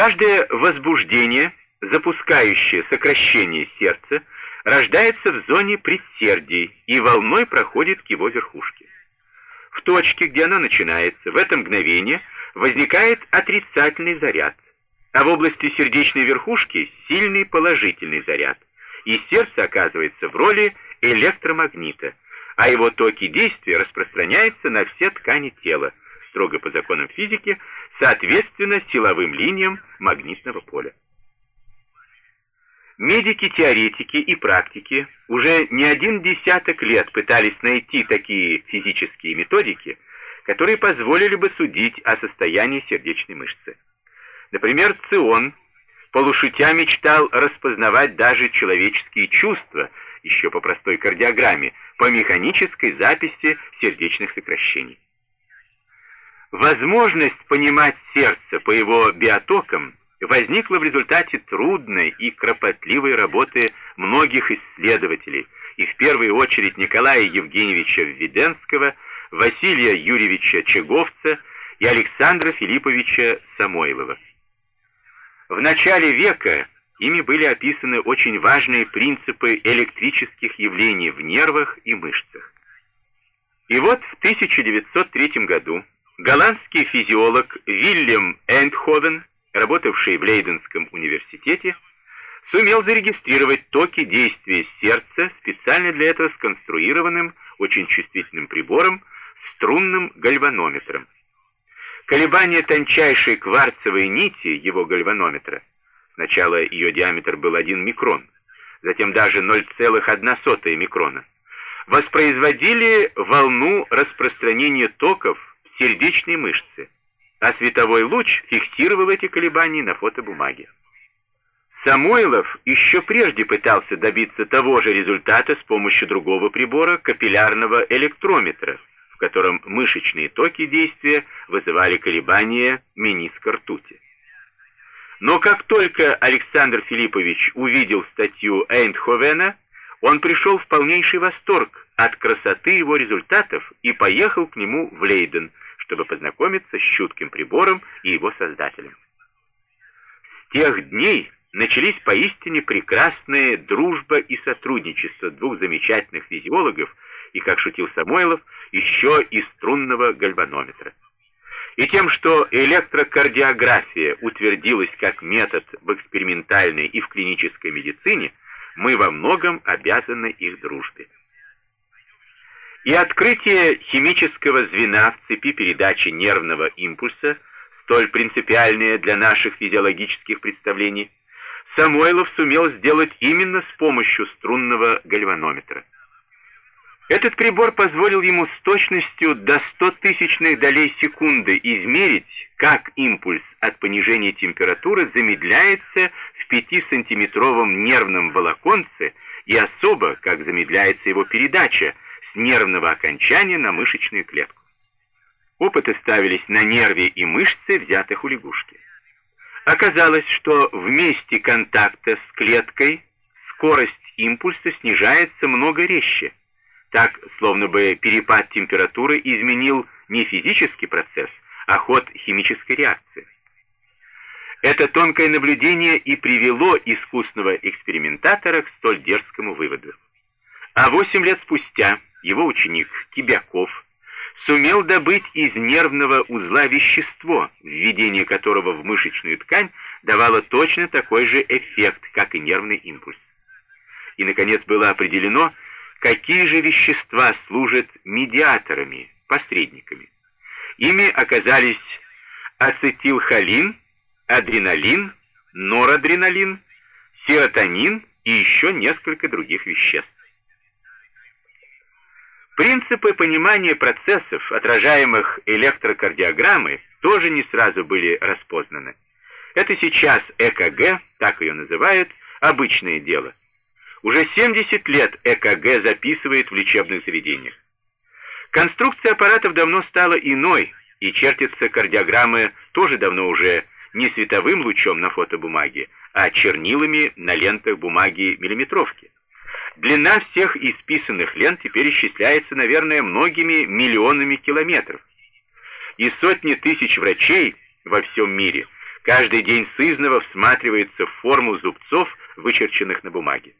Каждое возбуждение, запускающее сокращение сердца, рождается в зоне предсердий и волной проходит к его верхушке. В точке, где она начинается, в это мгновение возникает отрицательный заряд, а в области сердечной верхушки сильный положительный заряд, и сердце оказывается в роли электромагнита, а его токи действия распространяются на все ткани тела, строго по законам физики, соответственно силовым линиям магнитного поля. Медики-теоретики и практики уже не один десяток лет пытались найти такие физические методики, которые позволили бы судить о состоянии сердечной мышцы. Например, Цион, полушутя мечтал распознавать даже человеческие чувства, еще по простой кардиограмме, по механической записи сердечных сокращений. Возможность понимать сердце по его биотокам возникла в результате трудной и кропотливой работы многих исследователей, и в первую очередь Николая Евгеньевича Введенского, Василия Юрьевича Чеговца и Александра Филипповича Самойлова. В начале века ими были описаны очень важные принципы электрических явлений в нервах и мышцах. И вот в 1903 году голландский физиолог Вильям Эндховен работавший в Лейденском университете, сумел зарегистрировать токи действия сердца специально для этого сконструированным, очень чувствительным прибором, струнным гальванометром. Колебания тончайшей кварцевой нити его гальванометра, сначала ее диаметр был 1 микрон, затем даже 0,1 микрона, воспроизводили волну распространения токов сердечной мышце, а световой луч фиксировал эти колебания на фотобумаге. Самойлов еще прежде пытался добиться того же результата с помощью другого прибора капиллярного электрометра, в котором мышечные токи действия вызывали колебания мениска ртути. Но как только Александр Филиппович увидел статью Эйндховена, он пришел в полнейший восторг от красоты его результатов и поехал к нему в Лейден, чтобы познакомиться с чутким прибором и его создателем. С тех дней начались поистине прекрасные дружба и сотрудничество двух замечательных физиологов и, как шутил Самойлов, еще и струнного гальванометра. И тем, что электрокардиография утвердилась как метод в экспериментальной и в клинической медицине, мы во многом обязаны их дружбе. И открытие химического звена в цепи передачи нервного импульса, столь принципиальное для наших физиологических представлений, Самойлов сумел сделать именно с помощью струнного гальванометра. Этот прибор позволил ему с точностью до 100 тысячных долей секунды измерить, как импульс от понижения температуры замедляется в 5-сантиметровом нервном волоконце и особо, как замедляется его передача, с нервного окончания на мышечную клетку. Опыты ставились на нерве и мышце, взятых у лягушки. Оказалось, что в месте контакта с клеткой скорость импульса снижается много резче, так, словно бы перепад температуры изменил не физический процесс, а ход химической реакции. Это тонкое наблюдение и привело искусного экспериментатора к столь дерзкому выводу. А восемь лет спустя его ученик Кибяков сумел добыть из нервного узла вещество, введение которого в мышечную ткань давало точно такой же эффект, как и нервный импульс. И, наконец, было определено, какие же вещества служат медиаторами, посредниками. Ими оказались ацетилхолин, адреналин, норадреналин, серотонин и еще несколько других веществ. Принципы понимания процессов, отражаемых электрокардиограммой, тоже не сразу были распознаны. Это сейчас ЭКГ, так ее называют, обычное дело. Уже 70 лет ЭКГ записывает в лечебных заведениях. Конструкция аппаратов давно стала иной, и чертятся кардиограммы тоже давно уже не световым лучом на фотобумаге, а чернилами на лентах бумаги миллиметровки. Длина всех исписанных лент теперь исчисляется, наверное, многими миллионами километров. И сотни тысяч врачей во всем мире каждый день сызново всматривается в форму зубцов, вычерченных на бумаге.